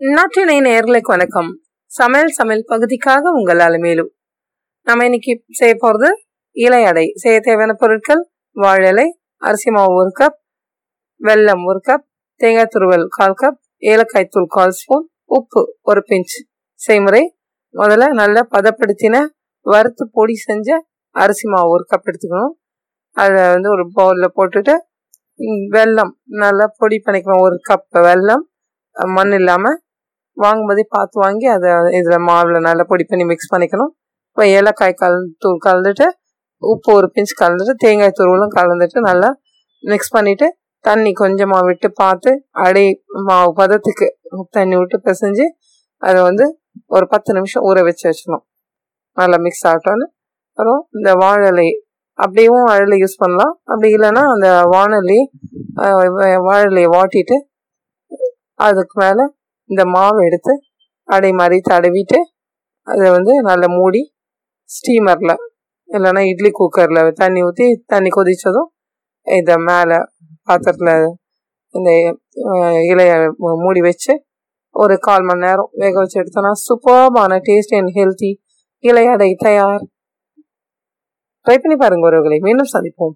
நாட்டினை நேர்களுக்கு வணக்கம். சமையல் சமையல் பகுதிக்காக உங்கள் அலுமையிலும் நம்ம இன்னைக்கு செய்ய போகிறது இலை அடை. செய்ய தேவையான பொருட்கள் வாழலை அரிசி மாவு ஒரு கப் வெல்லம் ஒரு கப் தேங்காய் துருவல் கால் கப் ஏலக்காய் தூள் கால் ஸ்பூன் உப்பு ஒரு பிஞ்ச் செய்முறை. முதல்ல நல்லா பதப்படுத்தின வறுத்து பொடி செஞ்ச அரிசி மாவு ஒரு கப் எடுத்துக்கணும். அதை வந்து ஒரு பவுலில் போட்டுட்டு வெல்லம் நல்லா பொடி பண்ணிக்கணும். ஒரு கப் வெல்லம் மண் இல்லாமல் வாங்கும்போதே பார்த்து வாங்கி அதை இதில் மாவில் நல்லா பொடி பண்ணி மிக்ஸ் பண்ணிக்கணும். இப்போ ஏலக்காய் கல் தூள் கலந்துட்டு உப்பு ஒரு பிஞ்ச் கலந்துட்டு தேங்காய் தூளும் கலந்துட்டு நல்லா மிக்ஸ் பண்ணிவிட்டு தண்ணி கொஞ்சமாக விட்டு பார்த்து அடை மாவு பதத்துக்கு தண்ணி விட்டு பிசைஞ்சு அதை வந்து ஒரு பத்து நிமிஷம் ஊற வச்சு வச்சிடணும். நல்லா மிக்ஸ் ஆகட்டோன்னு அப்புறம் இந்த வாழலை அப்படியும் வாழலை யூஸ் பண்ணலாம். அப்படி இல்லைன்னா அந்த வானொலி வாழலையை வாட்டிட்டு அதுக்கு மேலே இந்த மாவு எடுத்து அடை மாதிரி தடவிட்டு அதை வந்து நல்லா மூடி ஸ்டீமரில் இல்லைன்னா இட்லி குக்கரில் தண்ணி ஊற்றி தண்ணி கொதித்ததும் இதை மேலே பாத்திரத்தில் இந்த இலையை மூடி வச்சு ஒரு கால் மணி நேரம் வேக வச்சு எடுத்தோன்னா சூப்பர்பான டேஸ்ட் அண்ட் ஹெல்த்தி இலை அடை தயார். ட்ரை பண்ணி பாருங்க ஒருவர்களை மீண்டும் சந்திப்போம்.